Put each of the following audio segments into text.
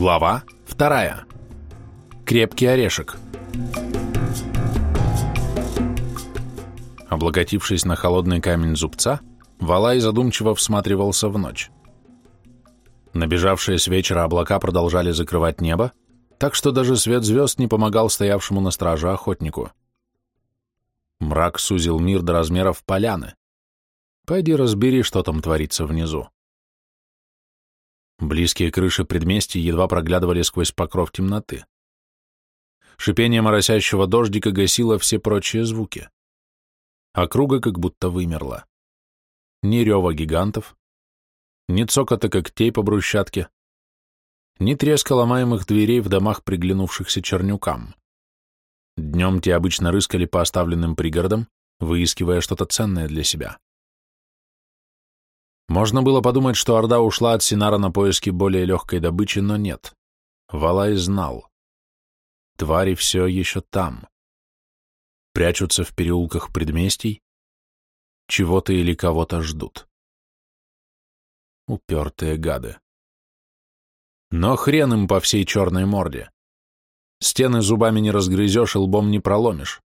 Глава вторая. Крепкий орешек. Облокотившись на холодный камень зубца, Валай задумчиво всматривался в ночь. Набежавшие с вечера облака продолжали закрывать небо, так что даже свет звезд не помогал стоявшему на страже охотнику. Мрак сузил мир до размеров поляны. Пойди разбери, что там творится внизу. Близкие крыши предместий едва проглядывали сквозь покров темноты. Шипение моросящего дождика гасило все прочие звуки. Округа как будто вымерла. Ни рева гигантов, ни цокота когтей по брусчатке, ни треска ломаемых дверей в домах, приглянувшихся чернюкам. Днем те обычно рыскали по оставленным пригородам, выискивая что-то ценное для себя. Можно было подумать, что Орда ушла от Синара на поиски более легкой добычи, но нет. Валай знал. Твари все еще там. Прячутся в переулках предместий, чего-то или кого-то ждут. Упертые гады. Но хрен им по всей черной морде. Стены зубами не разгрызешь и лбом не проломишь.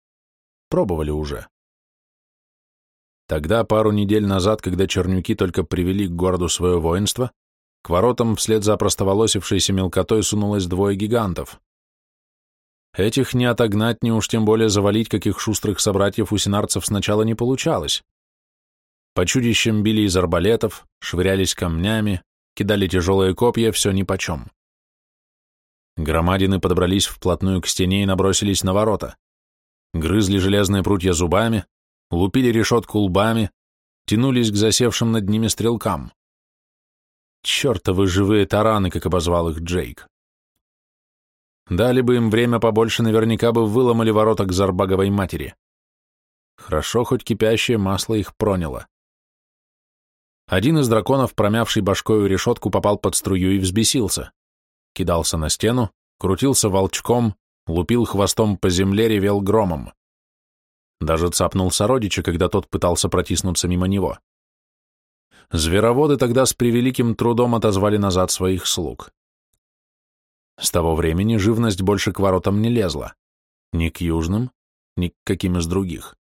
Пробовали уже. Тогда, пару недель назад, когда чернюки только привели к городу свое воинство, к воротам вслед за простоволосившейся мелкотой сунулось двое гигантов. Этих не отогнать, ни уж тем более завалить, каких шустрых собратьев у синарцев сначала не получалось. По чудищам били из арбалетов, швырялись камнями, кидали тяжелые копья, все нипочем. Громадины подобрались вплотную к стене и набросились на ворота. Грызли железные прутья зубами, лупили решетку лбами, тянулись к засевшим над ними стрелкам. Чертовы живые тараны, как обозвал их Джейк. Дали бы им время побольше, наверняка бы выломали ворота к Зарбаговой матери. Хорошо, хоть кипящее масло их проняло. Один из драконов, промявший башкою решетку, попал под струю и взбесился. Кидался на стену, крутился волчком, лупил хвостом по земле, ревел громом. Даже цапнул сородича, когда тот пытался протиснуться мимо него. Звероводы тогда с превеликим трудом отозвали назад своих слуг. С того времени живность больше к воротам не лезла. Ни к южным, ни к каким из других.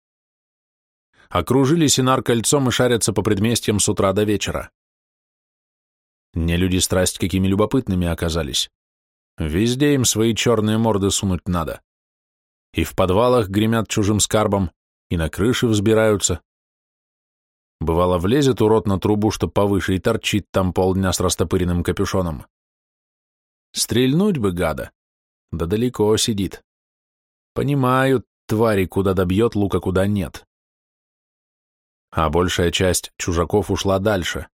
Окружили Синар кольцом и шарятся по предместьям с утра до вечера. Не люди страсть какими любопытными оказались. Везде им свои черные морды сунуть надо и в подвалах гремят чужим скарбом, и на крыши взбираются. Бывало, влезет урод на трубу, что повыше, и торчит там полдня с растопыренным капюшоном. Стрельнуть бы, гада, да далеко сидит. Понимают, твари, куда добьет, лука куда нет. А большая часть чужаков ушла дальше.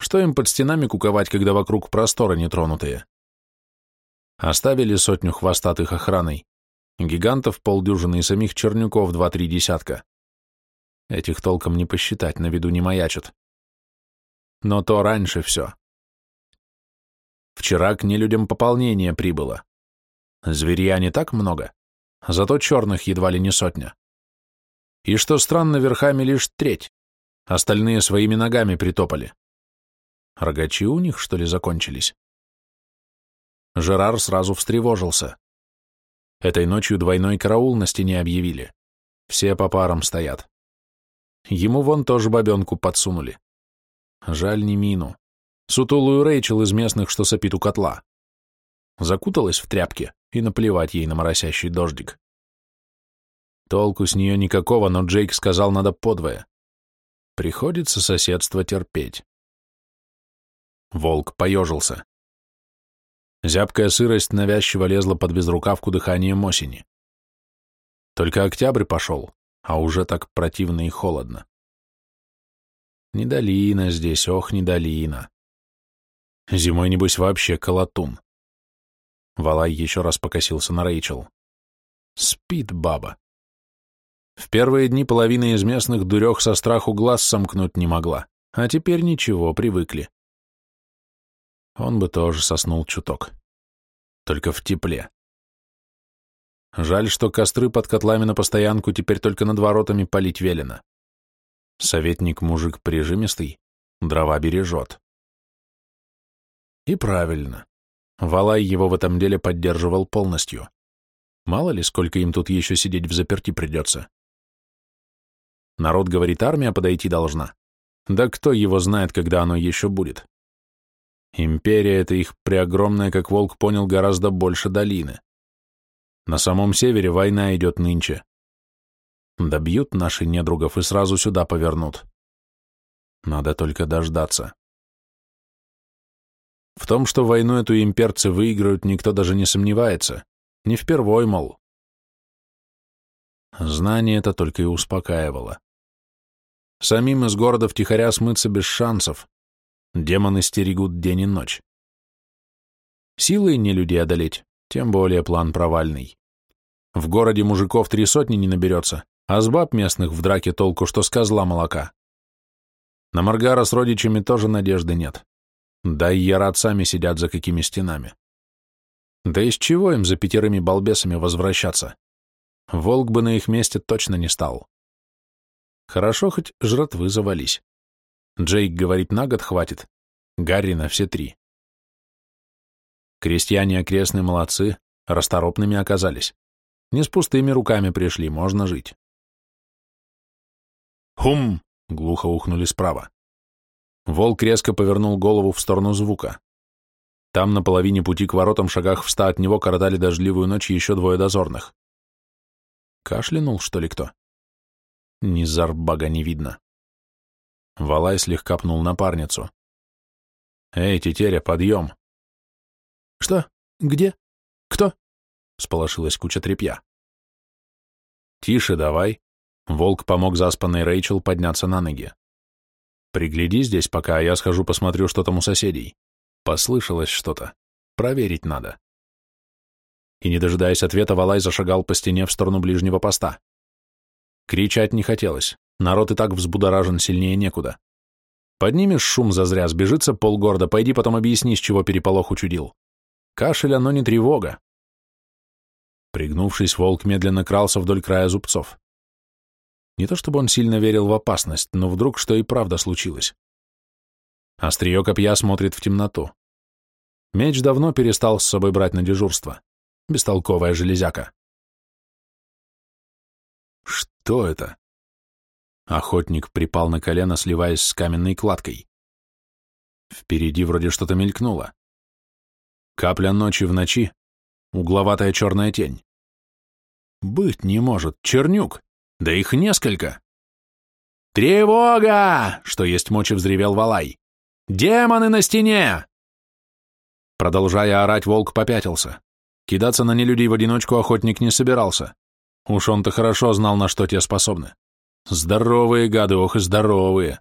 Что им под стенами куковать, когда вокруг просторы нетронутые? Оставили сотню хвостатых охраной, Гигантов полдюжины и самих чернюков два-три десятка. Этих толком не посчитать, на виду не маячат. Но то раньше все. Вчера к нелюдям пополнение прибыло. Зверья не так много, зато черных едва ли не сотня. И что странно, верхами лишь треть, остальные своими ногами притопали. Рогачи у них, что ли, закончились? Жерар сразу встревожился. Этой ночью двойной караул на стене объявили. Все по парам стоят. Ему вон тоже бабенку подсунули. Жаль не Мину. Сутулую Рэйчел из местных, что сопит у котла. Закуталась в тряпки, и наплевать ей на моросящий дождик. Толку с нее никакого, но Джейк сказал, надо подвое. Приходится соседство терпеть. Волк поежился. Зябкая сырость навязчиво лезла под безрукавку дыханием осени. Только октябрь пошел, а уже так противно и холодно. Не здесь, ох, не. Зимой, небось, вообще колотун. Валай еще раз покосился на Рэйчел. Спит баба. В первые дни половина из местных дурех со страху глаз сомкнуть не могла, а теперь ничего, привыкли. Он бы тоже соснул чуток. Только в тепле. Жаль, что костры под котлами на постоянку теперь только над воротами палить велено. Советник-мужик прижимистый, дрова бережет. И правильно. Валай его в этом деле поддерживал полностью. Мало ли, сколько им тут еще сидеть в заперти придется. Народ говорит, армия подойти должна. Да кто его знает, когда оно еще будет? Империя — это их преогромная, как волк понял, гораздо больше долины. На самом севере война идет нынче. Добьют наши недругов и сразу сюда повернут. Надо только дождаться. В том, что войну эту имперцы выиграют, никто даже не сомневается. Не впервой, мол. Знание это только и успокаивало. Самим из города втихаря смыться без шансов. Демоны стерегут день и ночь. Силой не людей одолеть, тем более план провальный. В городе мужиков три сотни не наберется, а с баб местных в драке толку, что с козла молока. На Маргара с родичами тоже надежды нет. Да и Ярат сами сидят за какими стенами. Да из чего им за пятерыми балбесами возвращаться? Волк бы на их месте точно не стал. Хорошо, хоть жратвы завались. Джейк говорит, на год хватит, Гарри на все три. Крестьяне окрестные молодцы, расторопными оказались. Не с пустыми руками пришли, можно жить. «Хум!» — глухо ухнули справа. Волк резко повернул голову в сторону звука. Там, на половине пути к воротам, шагах в ста от него, коротали дождливую ночь еще двое дозорных. Кашлянул, что ли, кто? Ни зарбага не видно. Валай слегка пнул напарницу. «Эй, тетеря, подъем!» «Что? Где? Кто?» — сполошилась куча тряпья. «Тише давай!» — волк помог заспанной Рэйчел подняться на ноги. «Пригляди здесь пока, а я схожу посмотрю, что там у соседей. Послышалось что-то. Проверить надо». И, не дожидаясь ответа, Валай зашагал по стене в сторону ближнего поста. Кричать не хотелось. Народ и так взбудоражен, сильнее некуда. Поднимешь шум зазря, сбежится полгорода, пойди потом объясни, с чего переполох учудил. Кашель, оно не тревога. Пригнувшись, волк медленно крался вдоль края зубцов. Не то чтобы он сильно верил в опасность, но вдруг что и правда случилось. Острие копья смотрит в темноту. Меч давно перестал с собой брать на дежурство. Бестолковая железяка. Что это? Охотник припал на колено, сливаясь с каменной кладкой. Впереди вроде что-то мелькнуло. Капля ночи в ночи, угловатая черная тень. Быть не может, чернюк, да их несколько. «Тревога!» — что есть мочи взревел Валай. «Демоны на стене!» Продолжая орать, волк попятился. Кидаться на нелюдей в одиночку охотник не собирался. Уж он-то хорошо знал, на что те способны. Здоровые гады, ох и здоровые.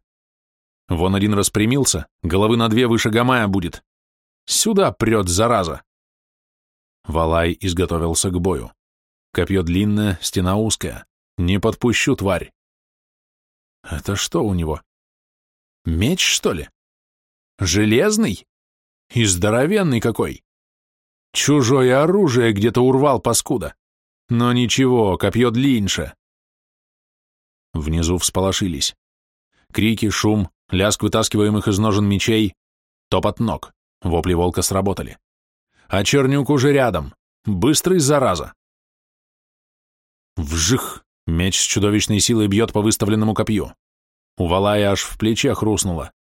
Вон один распрямился, головы на две выше Гамая будет. Сюда прет, зараза. Валай изготовился к бою. Копье длинное, стена узкая. Не подпущу, тварь. Это что у него? Меч, что ли? Железный? И здоровенный какой. Чужое оружие где-то урвал, паскуда. Но ничего, копье длиннее. Внизу всполошились. Крики, шум, лязг вытаскиваемых из ножен мечей, топот ног, вопли волка сработали. А чернюк уже рядом, быстрый зараза. Вжих! Меч с чудовищной силой бьет по выставленному копью. У Валая аж в плече хрустнуло,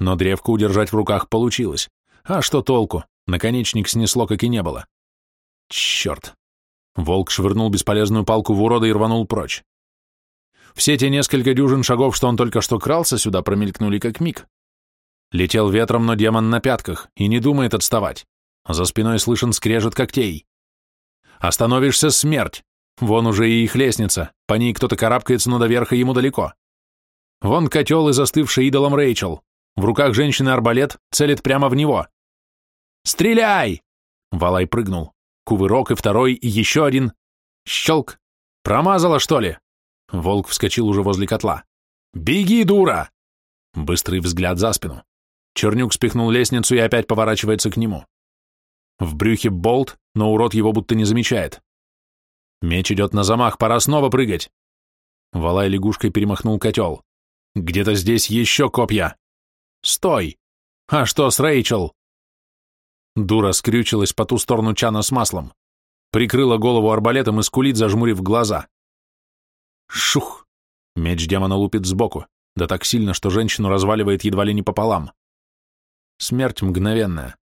но древко удержать в руках получилось. А что толку? Наконечник снесло, как и не было. Черт! Волк швырнул бесполезную палку в урода и рванул прочь. Все те несколько дюжин шагов, что он только что крался сюда, промелькнули как миг. Летел ветром, но демон на пятках и не думает отставать. За спиной слышен скрежет когтей. Остановишься — смерть. Вон уже и их лестница, по ней кто-то карабкается, но до верха ему далеко. Вон котел и застывший идолом Рэйчел. В руках женщины арбалет целит прямо в него. «Стреляй!» Валай прыгнул. Кувырок и второй, и еще один. Щелк. Промазала, что ли? Волк вскочил уже возле котла. «Беги, дура!» Быстрый взгляд за спину. Чернюк спихнул лестницу и опять поворачивается к нему. В брюхе болт, но урод его будто не замечает. Меч идет на замах, пора снова прыгать. Валай лягушкой перемахнул котел. Где-то здесь еще копья. Стой! А что с Рэйчел? Дура скрючилась по ту сторону чана с маслом, прикрыла голову арбалетом и скулит, зажмурив глаза. Шух! Меч демона лупит сбоку, да так сильно, что женщину разваливает едва ли не пополам. Смерть мгновенная.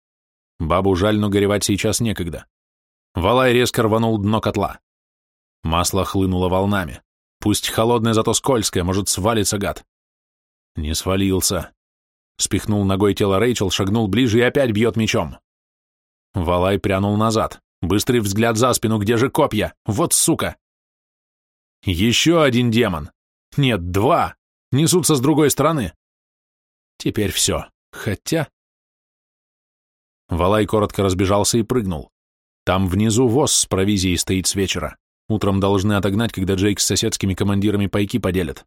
Бабу жаль, но горевать сейчас некогда. Валай резко рванул дно котла. Масло хлынуло волнами. Пусть холодное, зато скользкое, может, свалится гад. Не свалился. Спихнул ногой тело Рэйчел, шагнул ближе и опять бьет мечом. Валай прянул назад. Быстрый взгляд за спину, где же копья? Вот сука! Еще один демон. Нет, два. Несутся с другой стороны. Теперь все. Хотя... Валай коротко разбежался и прыгнул. Там внизу воз с провизией стоит с вечера. Утром должны отогнать, когда Джейк с соседскими командирами пайки поделят.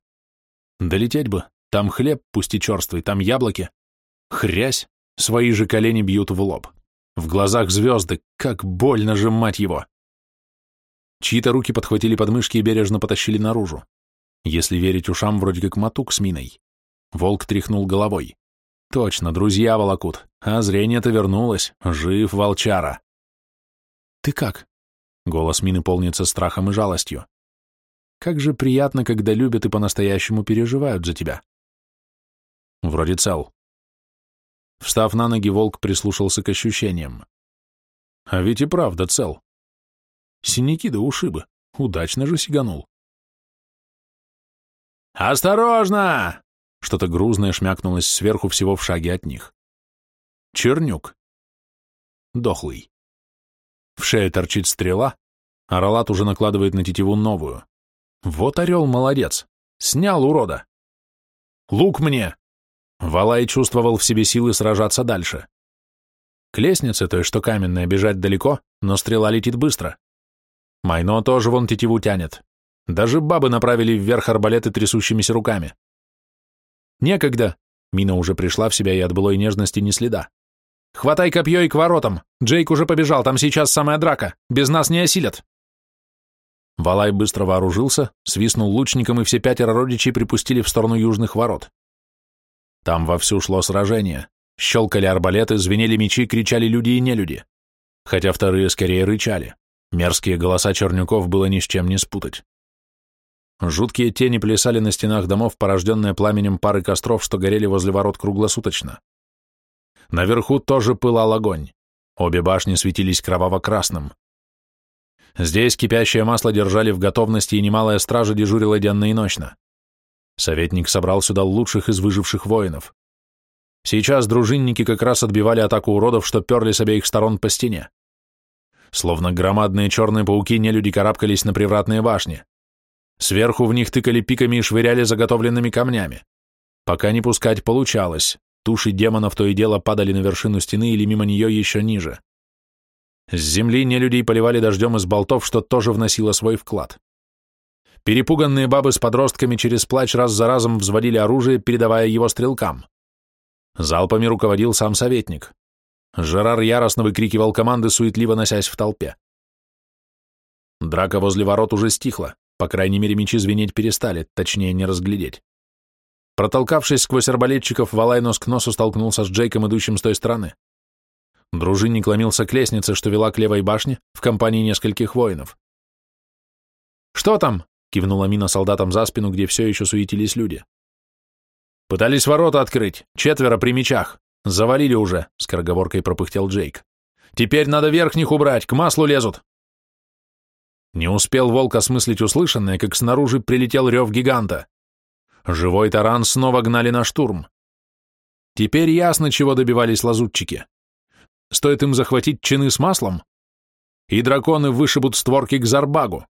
Долететь бы. Там хлеб, пусть и черствый, там яблоки. Хрясь, свои же колени бьют в лоб. В глазах звезды, как больно же, мать его! Чьи-то руки подхватили подмышки и бережно потащили наружу. Если верить ушам, вроде как матук с миной. Волк тряхнул головой. Точно, друзья волокут, а зрение-то вернулось. Жив волчара. «Ты как?» Голос Мины полнится страхом и жалостью. «Как же приятно, когда любят и по-настоящему переживают за тебя». Вроде цел. Встав на ноги, волк прислушался к ощущениям. А ведь и правда цел. Синяки да ушибы. Удачно же сиганул. «Осторожно!» Что-то грузное шмякнулось сверху всего в шаге от них. Чернюк. Дохлый. В шее торчит стрела, а Ролат уже накладывает на тетиву новую. Вот орел молодец. Снял урода. «Лук мне!» Валай чувствовал в себе силы сражаться дальше. К лестнице, той, что каменная, бежать далеко, но стрела летит быстро. Майно тоже вон тетиву тянет. Даже бабы направили вверх арбалеты трясущимися руками. «Некогда!» Мина уже пришла в себя и от былой нежности не следа. «Хватай копье и к воротам! Джейк уже побежал, там сейчас самая драка! Без нас не осилят!» Валай быстро вооружился, свистнул лучником, и все пятеро родичей припустили в сторону южных ворот. Там вовсю шло сражение. Щелкали арбалеты, звенели мечи, кричали люди и нелюди. Хотя вторые скорее рычали. Мерзкие голоса чернюков было ни с чем не спутать. Жуткие тени плясали на стенах домов, порожденные пламенем пары костров, что горели возле ворот круглосуточно. Наверху тоже пылал огонь. Обе башни светились кроваво-красным. Здесь кипящее масло держали в готовности, и немалая стража дежурила денно и ночно. Советник собрал сюда лучших из выживших воинов. Сейчас дружинники как раз отбивали атаку уродов, что перли с обеих сторон по стене. Словно громадные черные пауки нелюди карабкались на привратные башни. Сверху в них тыкали пиками и швыряли заготовленными камнями. Пока не пускать получалось. Туши демонов то и дело падали на вершину стены или мимо нее еще ниже. С земли нелюдей поливали дождем из болтов, что тоже вносило свой вклад. Перепуганные бабы с подростками через плач раз за разом взводили оружие, передавая его стрелкам. Залпами руководил сам советник. Жерар яростно выкрикивал команды, суетливо носясь в толпе. Драка возле ворот уже стихла, по крайней мере, мечи звенеть перестали, точнее, не разглядеть. Протолкавшись сквозь арбалетчиков, Валай нос к носу столкнулся с Джейком, идущим с той стороны. Дружинник ломился к лестнице, что вела к левой башне, в компании нескольких воинов. «Что там?» кивнула Мина солдатам за спину, где все еще суетились люди. «Пытались ворота открыть, четверо при мечах. Завалили уже», — скороговоркой пропыхтел Джейк. «Теперь надо верхних убрать, к маслу лезут». Не успел волк осмыслить услышанное, как снаружи прилетел рев гиганта. Живой таран снова гнали на штурм. Теперь ясно, чего добивались лазутчики. Стоит им захватить чины с маслом, и драконы вышибут створки к Зарбагу.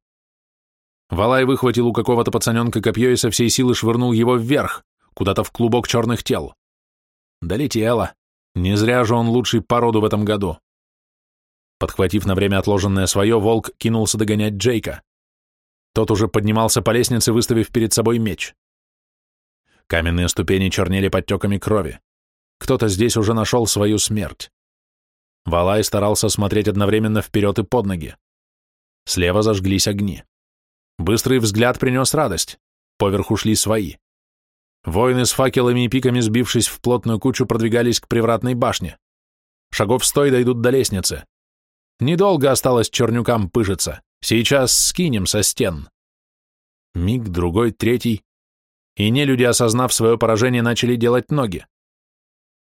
Валай выхватил у какого-то пацаненка копье и со всей силы швырнул его вверх, куда-то в клубок черных тел. Долетело. Не зря же он лучший по роду в этом году. Подхватив на время отложенное свое, волк кинулся догонять Джейка. Тот уже поднимался по лестнице, выставив перед собой меч. Каменные ступени чернели подтеками крови. Кто-то здесь уже нашел свою смерть. Валай старался смотреть одновременно вперед и под ноги. Слева зажглись огни. Быстрый взгляд принес радость. Поверху шли свои. Воины с факелами и пиками, сбившись в плотную кучу, продвигались к привратной башне. Шагов стой дойдут до лестницы. Недолго осталось чернюкам пыжиться. Сейчас скинем со стен. Миг, другой, третий. И не люди, осознав свое поражение, начали делать ноги.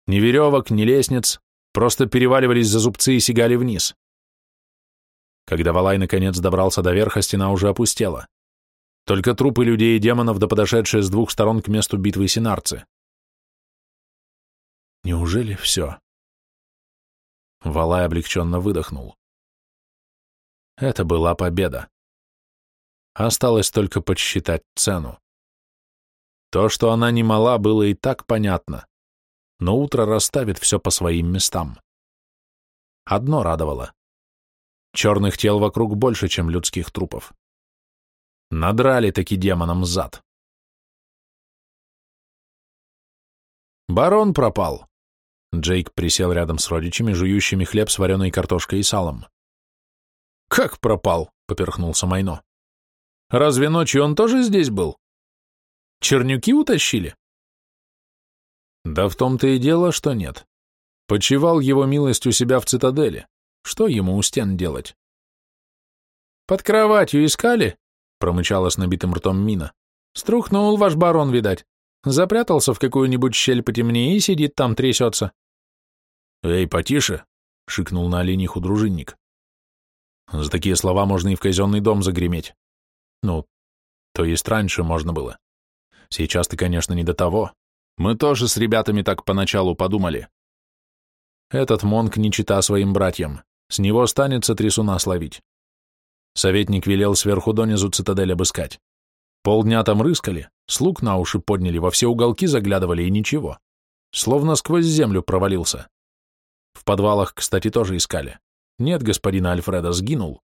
Ни веревок, ни лестниц, просто переваливались за зубцы и сигали вниз. Когда Валай наконец добрался до верха, стена уже опустела. Только трупы людей и демонов, да подошедшие с двух сторон к месту битвы синарцы. Неужели все? Валай облегченно выдохнул. Это была победа. Осталось только подсчитать цену. То, что она не мала, было и так понятно, но утро расставит все по своим местам. Одно радовало. Черных тел вокруг больше, чем людских трупов. Надрали таки демонам зад. Барон пропал. Джейк присел рядом с родичами, жующими хлеб с вареной картошкой и салом. «Как пропал?» — поперхнулся Майно. «Разве ночью он тоже здесь был? Чернюки утащили?» «Да в том-то и дело, что нет. Почевал его милость у себя в цитадели. Что ему у стен делать?» «Под кроватью искали?» — промычала с набитым ртом Мина. «Струхнул ваш барон, видать. Запрятался в какую-нибудь щель потемнее и сидит там, трясется». «Эй, потише!» — шикнул на олениху дружинник. За такие слова можно и в казенный дом загреметь. Ну, то есть раньше можно было. Сейчас ты, конечно, не до того. Мы тоже с ребятами так поначалу подумали. Этот монк не чита своим братьям. С него останется трясуна словить. Советник велел сверху донизу цитадель обыскать. Полдня там рыскали, слуг на уши подняли, во все уголки заглядывали и ничего. Словно сквозь землю провалился. В подвалах, кстати, тоже искали. Нет, господина Альфреда, сгинул.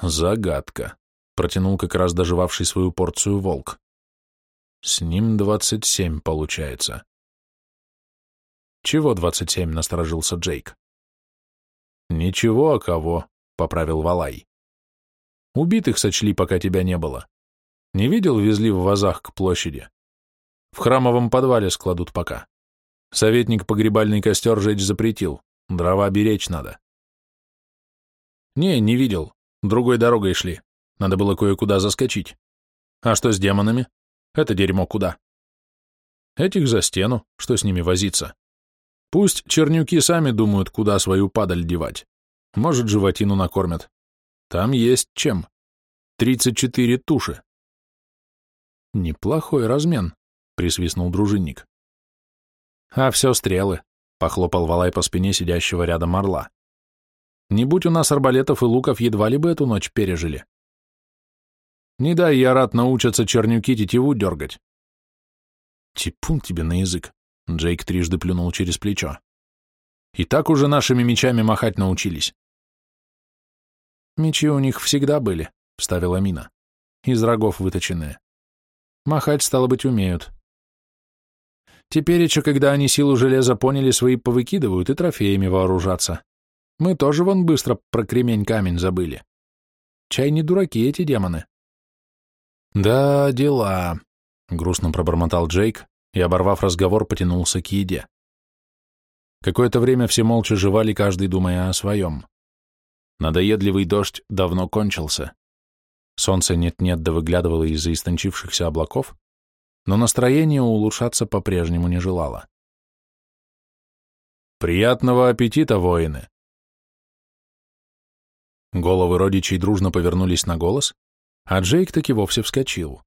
Загадка. Протянул как раз доживавший свою порцию волк. С ним двадцать семь получается. Чего двадцать семь, насторожился Джейк. Ничего, а кого, поправил Валай. Убитых сочли, пока тебя не было. Не видел, везли в вазах к площади. В храмовом подвале складут пока. Советник погребальный костер жечь запретил. Дрова беречь надо. Не, не видел. Другой дорогой шли. Надо было кое-куда заскочить. А что с демонами? Это дерьмо куда? Этих за стену, что с ними возиться. Пусть чернюки сами думают, куда свою падаль девать. Может, животину накормят. Там есть чем. Тридцать четыре туши. Неплохой размен, присвистнул дружинник. А все стрелы. Похлопал Валай по спине сидящего рядом орла. Не будь у нас арбалетов и луков, едва ли бы эту ночь пережили. Не дай я рад научиться чернюки тетиву дергать. Типун тебе на язык. Джейк трижды плюнул через плечо. И так уже нашими мечами махать научились. Мечи у них всегда были, вставила Мина. Из рогов выточенные. Махать, стало быть, умеют. Теперь еще, когда они силу железа поняли, свои повыкидывают и трофеями вооружаться. Мы тоже вон быстро про кремень камень забыли. Чай не дураки эти демоны. Да, дела, — грустно пробормотал Джейк и, оборвав разговор, потянулся к еде. Какое-то время все молча жевали, каждый думая о своем. Надоедливый дождь давно кончился. Солнце нет-нет да выглядывало из-за истончившихся облаков, но настроение улучшаться по-прежнему не желало. «Приятного аппетита, воины!» Головы родичей дружно повернулись на голос, а Джейк таки вовсе вскочил.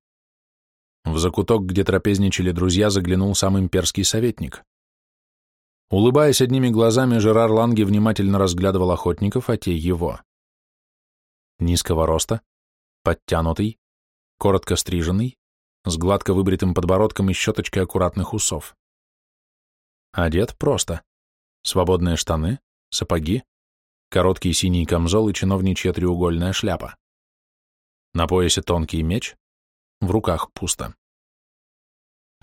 В закуток, где трапезничали друзья, заглянул сам имперский советник. Улыбаясь одними глазами, Жерар Ланге внимательно разглядывал охотников, а те его. Низкого роста, подтянутый, коротко стриженный, с гладко выбритым подбородком и щеточкой аккуратных усов. Одет просто. Свободные штаны, сапоги, короткий синий камзол и чиновничья треугольная шляпа. На поясе тонкий меч, в руках пусто.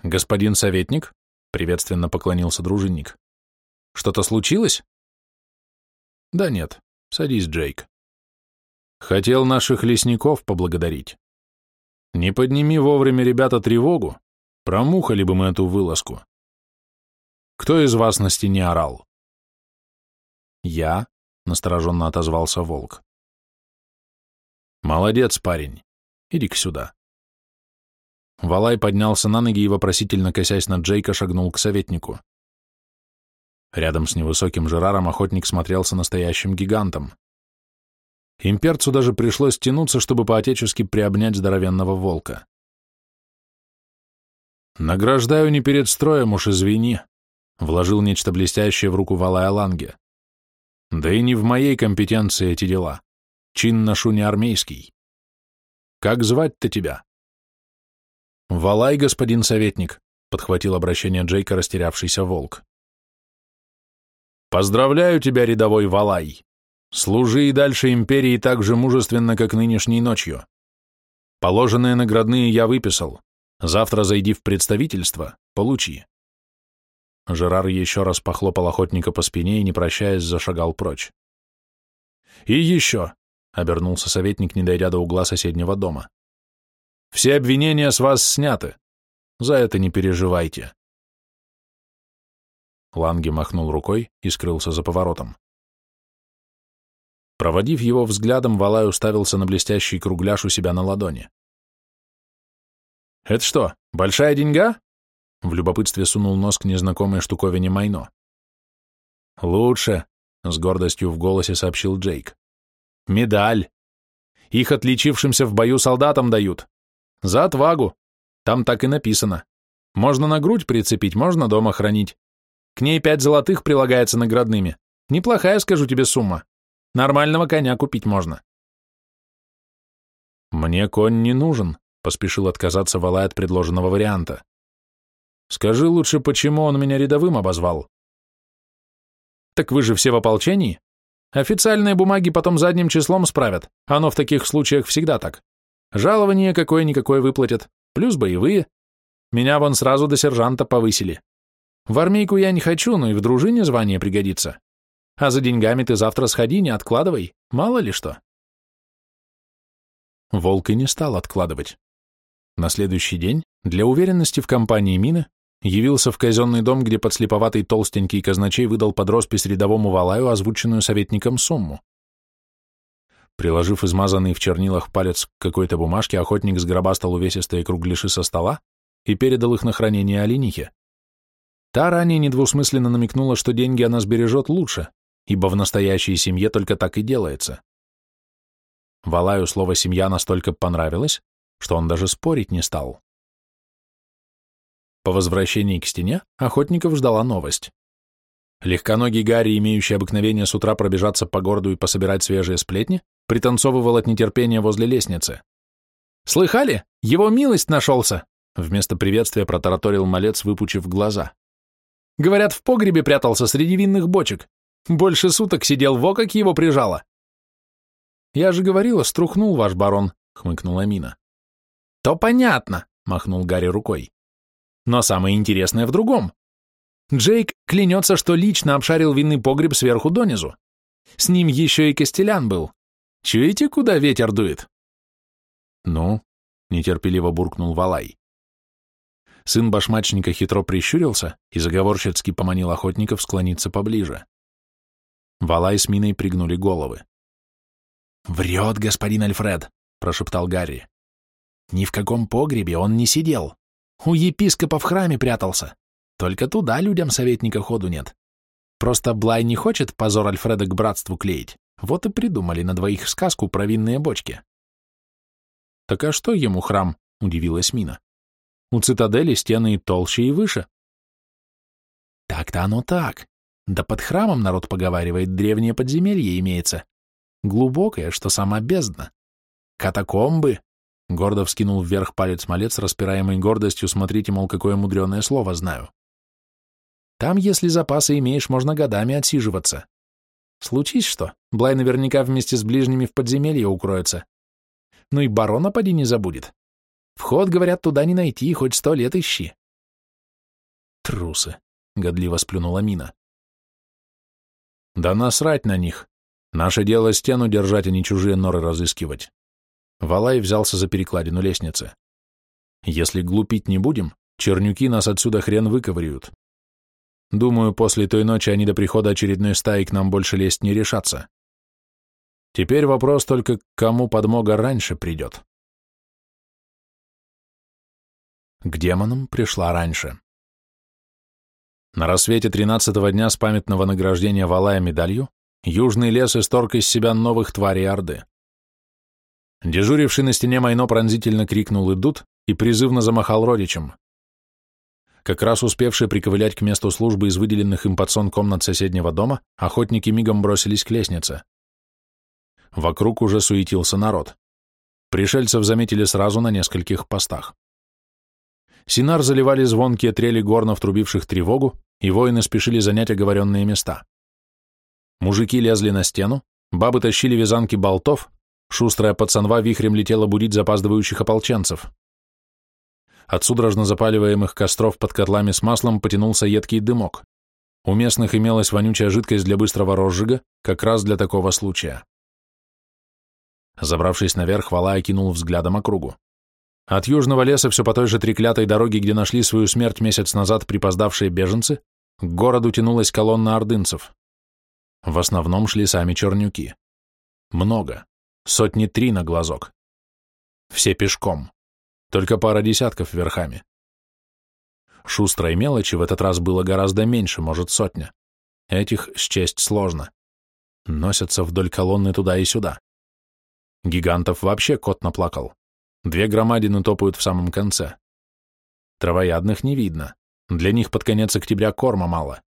«Господин советник?» — приветственно поклонился дружинник. «Что-то случилось?» «Да нет. Садись, Джейк. Хотел наших лесников поблагодарить. Не подними вовремя, ребята, тревогу, промухали бы мы эту вылазку. Кто из вас на стене орал? Я, настороженно отозвался волк. Молодец, парень. Иди-ка сюда. Валай поднялся на ноги и, вопросительно косясь на Джейка, шагнул к советнику. Рядом с невысоким Жераром охотник смотрелся настоящим гигантом. Имперцу даже пришлось тянуться, чтобы поотечески приобнять здоровенного волка. «Награждаю не перед строем, уж извини», — вложил нечто блестящее в руку Валая Ланге. «Да и не в моей компетенции эти дела. Чин ношу не армейский. Как звать-то тебя?» «Валай, господин советник», — подхватил обращение Джейка растерявшийся волк. «Поздравляю тебя, рядовой Валай. Служи и дальше империи так же мужественно, как нынешней ночью. Положенные наградные я выписал. Завтра зайди в представительство, получи». Жерар еще раз похлопал охотника по спине и, не прощаясь, зашагал прочь. «И еще», — обернулся советник, не дойдя до угла соседнего дома. «Все обвинения с вас сняты. За это не переживайте». Ланги махнул рукой и скрылся за поворотом. Проводив его взглядом, Валай уставился на блестящий кругляш у себя на ладони. «Это что, большая деньга?» В любопытстве сунул нос к незнакомой штуковине Майно. «Лучше», — с гордостью в голосе сообщил Джейк. «Медаль. Их отличившимся в бою солдатам дают. За отвагу. Там так и написано. Можно на грудь прицепить, можно дома хранить. К ней пять золотых прилагается наградными. Неплохая, скажу тебе, сумма. Нормального коня купить можно». «Мне конь не нужен», Поспешил отказаться Валай от предложенного варианта. Скажи лучше, почему он меня рядовым обозвал? Так вы же все в ополчении? Официальные бумаги потом задним числом справят. Оно в таких случаях всегда так. Жалование какое-никакое выплатят, плюс боевые. Меня вон сразу до сержанта повысили. В армейку я не хочу, но и в дружине звание пригодится. А за деньгами ты завтра сходи, не откладывай, мало ли что. Волк и не стал откладывать. На следующий день, для уверенности в компании мины, явился в казенный дом, где подслеповатый толстенький казначей выдал под роспись рядовому валаю озвученную советником сумму. Приложив измазанный в чернилах палец к какой-то бумажке, охотник сгробастал увесистые кругляши со стола и передал их на хранение оленихе. Та ранее недвусмысленно намекнула, что деньги она сбережет лучше, ибо в настоящей семье только так и делается. Валаю слово «семья» настолько понравилось, что он даже спорить не стал. По возвращении к стене охотников ждала новость. Легконогий Гарри, имеющий обыкновение с утра пробежаться по городу и пособирать свежие сплетни, пританцовывал от нетерпения возле лестницы. «Слыхали? Его милость нашелся!» Вместо приветствия протараторил малец, выпучив глаза. «Говорят, в погребе прятался среди винных бочек. Больше суток сидел, во как его прижало!» «Я же говорила, струхнул ваш барон», — хмыкнула Мина. «То понятно», — махнул Гарри рукой. «Но самое интересное в другом. Джейк клянется, что лично обшарил винный погреб сверху донизу. С ним еще и Костелян был. Чуете, куда ветер дует?» «Ну?» — нетерпеливо буркнул Валай. Сын башмачника хитро прищурился и заговорщицки поманил охотников склониться поближе. Валай с Миной пригнули головы. «Врет господин Альфред», — прошептал Гарри. Ни в каком погребе он не сидел. У епископа в храме прятался. Только туда людям советника ходу нет. Просто Блай не хочет позор Альфреда к братству клеить. Вот и придумали на двоих сказку про винные бочки. Так а что ему храм? Удивилась Мина. У цитадели стены и толще, и выше. Так-то оно так. Да под храмом народ поговаривает, древнее подземелье имеется. Глубокое, что сама бездна. Катакомбы, Гордо вскинул вверх палец малец, распираемый гордостью, смотрите, мол, какое мудреное слово знаю. Там, если запасы имеешь, можно годами отсиживаться. Случись что, Блай наверняка вместе с ближними в подземелье укроется. Ну и барона поди не забудет. Вход, говорят, туда не найти, хоть сто лет ищи. Трусы, — годливо сплюнула Мина. Да насрать на них. Наше дело стену держать, а не чужие норы разыскивать. Валай взялся за перекладину лестницы. «Если глупить не будем, чернюки нас отсюда хрен выковыряют». Думаю, после той ночи они до прихода очередной стаи к нам больше лезть не решатся. Теперь вопрос только, к кому подмога раньше придет. К демонам пришла раньше. На рассвете тринадцатого дня с памятного награждения Валая медалью южный лес исторг из себя новых тварей Орды. Дежуривший на стене Майно пронзительно крикнул «Идут!» и призывно замахал родичем. Как раз успевшие приковылять к месту службы из выделенных им под сон комнат соседнего дома, охотники мигом бросились к лестнице. Вокруг уже суетился народ. Пришельцев заметили сразу на нескольких постах. Синар заливали звонкие трели горнов, трубивших тревогу, и воины спешили занять оговоренные места. Мужики лезли на стену, бабы тащили вязанки болтов, шустрая пацанва вихрем летела будить запаздывающих ополченцев. От судорожно запаливаемых костров под котлами с маслом потянулся едкий дымок. У местных имелась вонючая жидкость для быстрого розжига, как раз для такого случая. Забравшись наверх, Вала окинул взглядом округу. От южного леса все по той же треклятой дороге, где нашли свою смерть месяц назад припоздавшие беженцы, к городу тянулась колонна ордынцев. В основном шли сами чернюки. Много. Сотни три на глазок. Все пешком. Только пара десятков верхами. Шустрой мелочи в этот раз было гораздо меньше, может, сотня. Этих счесть сложно. Носятся вдоль колонны туда и сюда. Гигантов вообще кот наплакал. Две громадины топают в самом конце. Травоядных не видно. Для них под конец октября корма мало.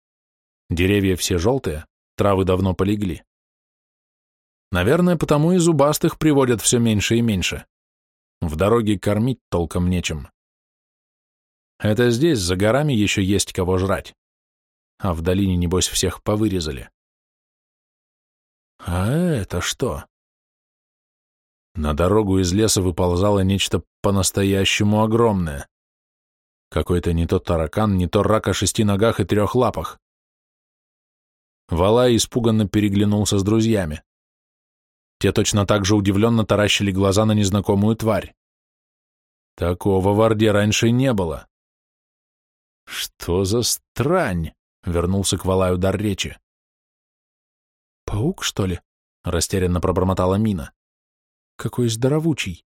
Деревья все желтые, травы давно полегли. Наверное, потому и зубастых приводят все меньше и меньше. В дороге кормить толком нечем. Это здесь, за горами, еще есть кого жрать. А в долине, небось, всех повырезали. А это что? На дорогу из леса выползало нечто по-настоящему огромное. Какой-то не то таракан, не то рак о шести ногах и трех лапах. Вала испуганно переглянулся с друзьями. Те точно так же удивленно таращили глаза на незнакомую тварь. Такого в Орде раньше не было. «Что за странь?» — вернулся к Валаю дар речи. «Паук, что ли?» — растерянно пробормотала Мина. «Какой здоровучий!»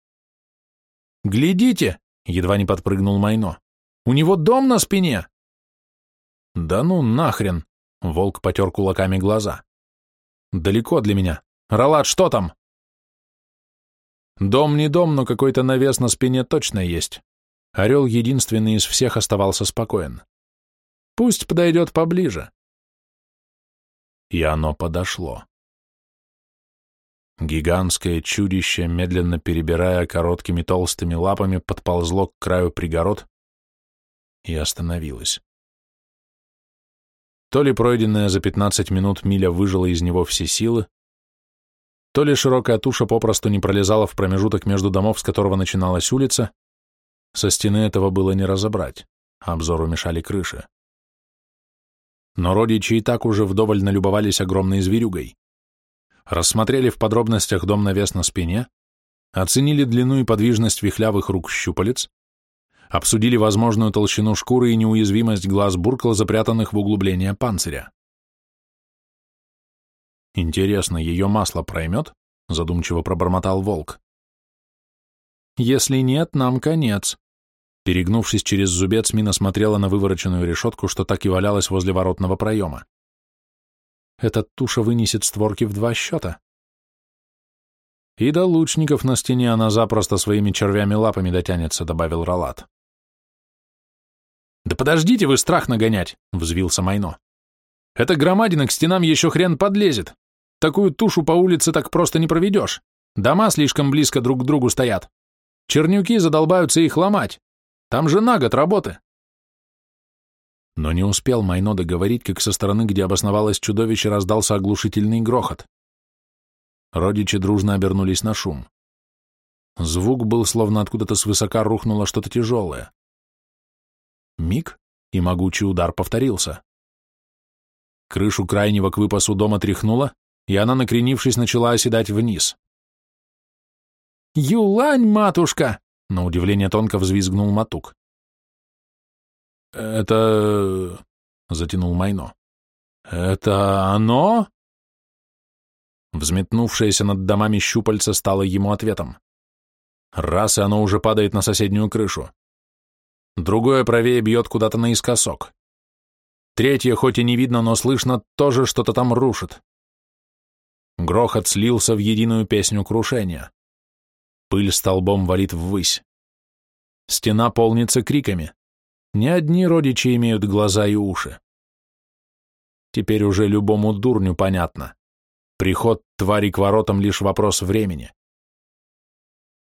«Глядите!» — едва не подпрыгнул Майно. «У него дом на спине!» «Да ну нахрен!» — волк потер кулаками глаза. «Далеко для меня. Ралат, что там? Дом не дом, но какой-то навес на спине точно есть. Орел единственный из всех оставался спокоен. Пусть подойдет поближе. И оно подошло. Гигантское чудище, медленно перебирая короткими толстыми лапами, подползло к краю пригород и остановилось. То ли пройденная за пятнадцать минут миля выжила из него все силы, то ли широкая туша попросту не пролезала в промежуток между домов, с которого начиналась улица, со стены этого было не разобрать, обзору мешали крыши. Но родичи и так уже вдоволь налюбовались огромной зверюгой. Рассмотрели в подробностях дом навес на спине, оценили длину и подвижность вихлявых рук щупалец, обсудили возможную толщину шкуры и неуязвимость глаз буркла, запрятанных в углубление панциря. Интересно, ее масло проймет? Задумчиво пробормотал волк. Если нет, нам конец. Перегнувшись через зубец, Мина смотрела на вывороченную решетку, что так и валялась возле воротного проема. Эта туша вынесет створки в два счета. И до лучников на стене она запросто своими червями лапами дотянется, добавил Ралат. «Да подождите вы страх нагонять!» — взвился Майно. «Эта громадина к стенам еще хрен подлезет. Такую тушу по улице так просто не проведешь. Дома слишком близко друг к другу стоят. Чернюки задолбаются их ломать. Там же на год работы. Но не успел Майно договорить, как со стороны, где обосновалось чудовище, раздался оглушительный грохот. Родичи дружно обернулись на шум. Звук был, словно откуда-то свысока рухнуло что-то тяжелое. Миг, и могучий удар повторился. Крышу крайнего к выпасу дома тряхнуло, и она, накренившись, начала оседать вниз. «Юлань, матушка!» — на удивление тонко взвизгнул Матук. «Это... — затянул Майно. «Это оно?» Взметнувшееся над домами щупальце стало ему ответом. Раз, и оно уже падает на соседнюю крышу. Другое правее бьет куда-то наискосок. Третье, хоть и не видно, но слышно, тоже что-то там рушит. Грохот слился в единую песню крушения. Пыль столбом валит ввысь. Стена полнится криками. Не одни родичи имеют глаза и уши. Теперь уже любому дурню понятно. Приход твари к воротам лишь вопрос времени.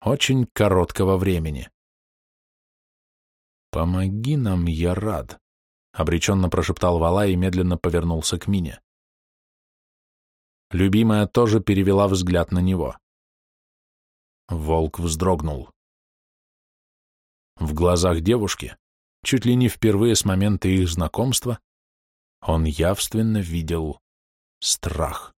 Очень короткого времени. «Помоги нам, я рад», — обреченно прошептал Вала и медленно повернулся к Мине. Любимая тоже перевела взгляд на него. Волк вздрогнул. В глазах девушки, чуть ли не впервые с момента их знакомства, он явственно видел страх.